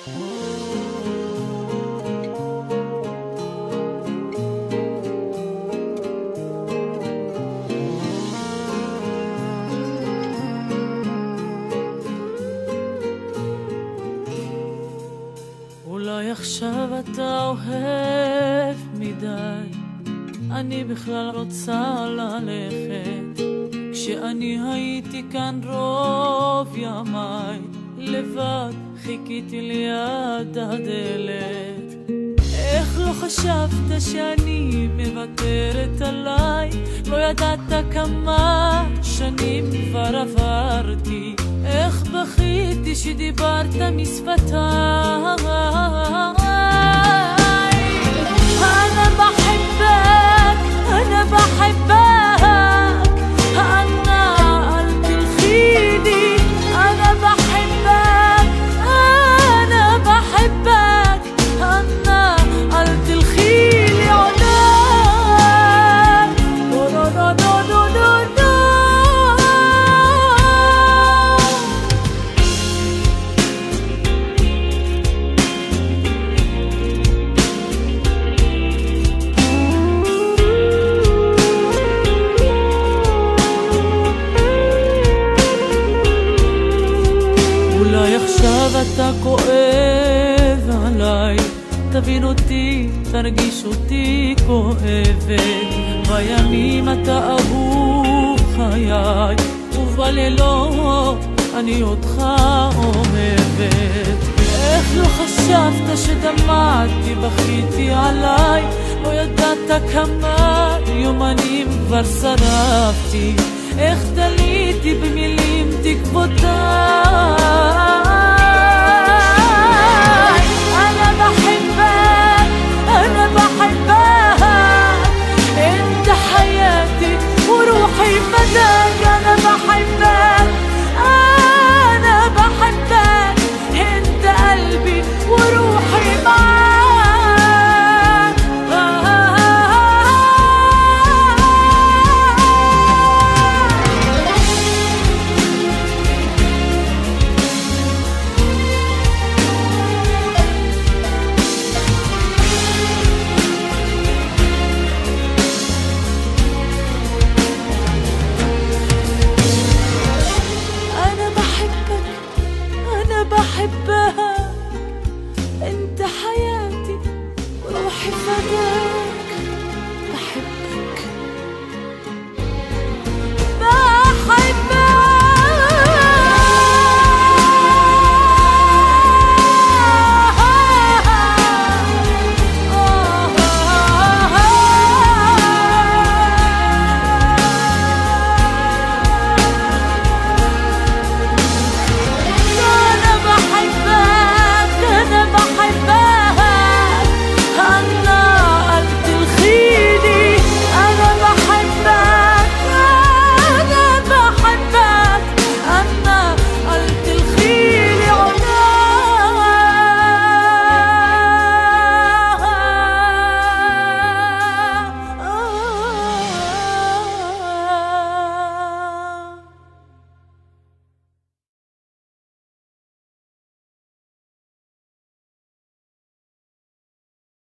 אולי עכשיו אתה אוהב מדי, אני בכלל רוצה ללכת. כשאני הייתי כאן רוב ימיי, לבד חיכיתי ליד הדלת. איך לא חשבת שאני מוותרת עליי? לא ידעת כמה שנים כבר עברתי. איך בכיתי שדיברת משפתיי. עכשיו אתה כואב עליי, תבין אותי, תרגיש אותי כואבת. בימים אתה אהוב חיי, ובלילות אני אותך אוהבת. איך לא חשבת שדמעתי, בכיתי עליי, לא ידעת כמה יומנים כבר שרפתי. איך תליתי במילים תקוותיי. بحبها أنت حياتي وروحي فداك.